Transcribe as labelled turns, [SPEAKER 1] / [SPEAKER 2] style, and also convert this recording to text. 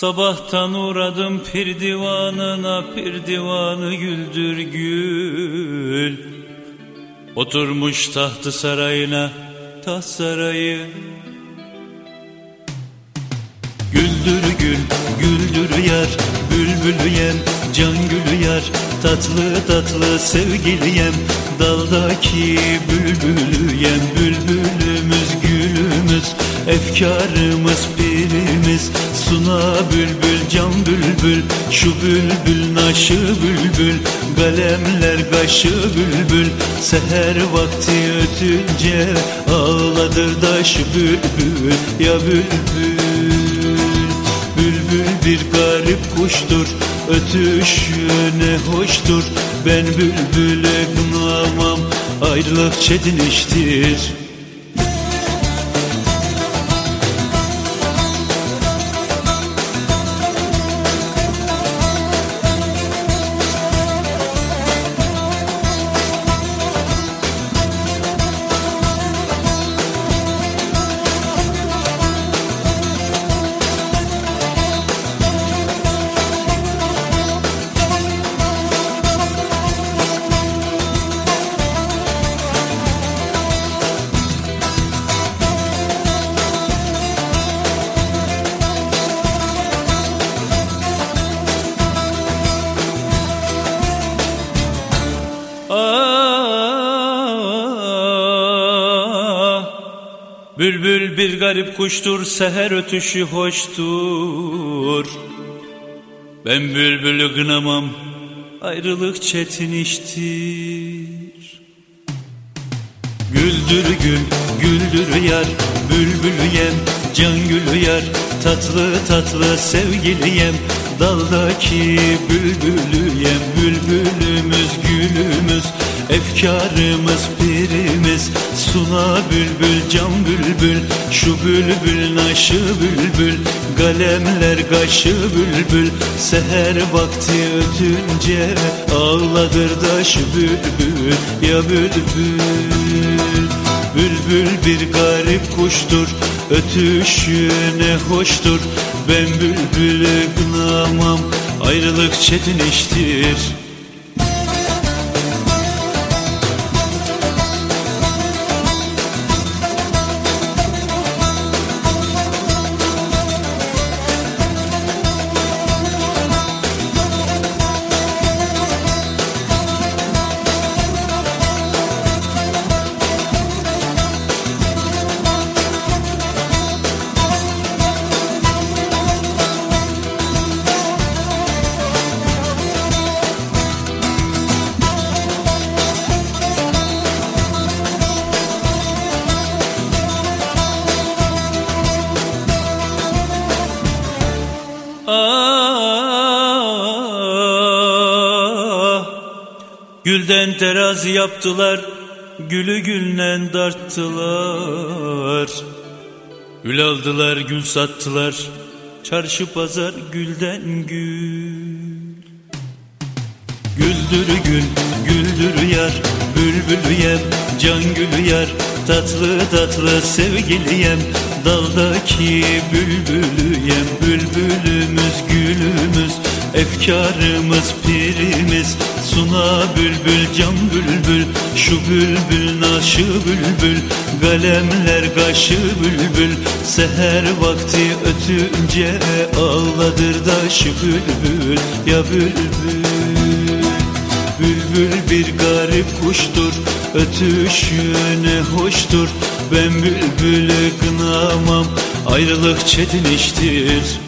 [SPEAKER 1] Sabahtan uğradım pir divanına Pir divanı güldür gül. Oturmuş tahtı sarayına Taht sarayı. Güldür gül, güldür yar Bülbül yem, can gülü yar Tatlı tatlı sevgiliyem Daldaki bülbülü yem Bülbülümüz gülümüz Efkarımız pirimiz Suna bülbül can bülbül Şu bülbül naşı bülbül Galemler kaşı bülbül. Seher vakti ötünce Ağladır daş bülbül Ya bülbül. Bülbül bir garip kuştur Ötüşü ne hoştur. Ben bülbüle kınamam Ayrılık çetin iştir Bülbül bir garip kuştur, seher ötüşü hoştur. Ben bülbülü gınamam, ayrılık çetin iştir. Güldür gül, güldür yar, bülbül yem, can gülü yar, tatlı tatlı sevgiliyem, daldaki bülbülü yem, bülbülümüz gülümüz, efkarımız pirimiz, suna bülbül can bülbül, şu bülbül naşı bülbül, galemler kaşı bülbül, seher vakti ötünce ağladır daş bülbül, ya bülbül. Bülbül bir garip kuştur Ötüşü ne hoştur Ben bülbülü kınamam Ayrılık çetin iştir Gülden terazi yaptılar, gülü güllen darttılar. Gül aldılar, gül sattılar, çarşı pazar gülden gül. Güldür gül, güldür yar, bülbül yem, can gülü yar, tatlı tatlı sevgiliyem, daldaki bülbülü yem, bülbülümüz gülümüz, efkarımız pirimiz, suna bülbül can bülbül, şu bülbül naşı bülbül, galemler kaşı bülbül, seher vakti ötünce ağladır daşı bülbül, ya bülbül. Bülbül bir garip kuştur Ötüşü ne hoştur. Ben bülbülü kınamam Ayrılık çetin iştir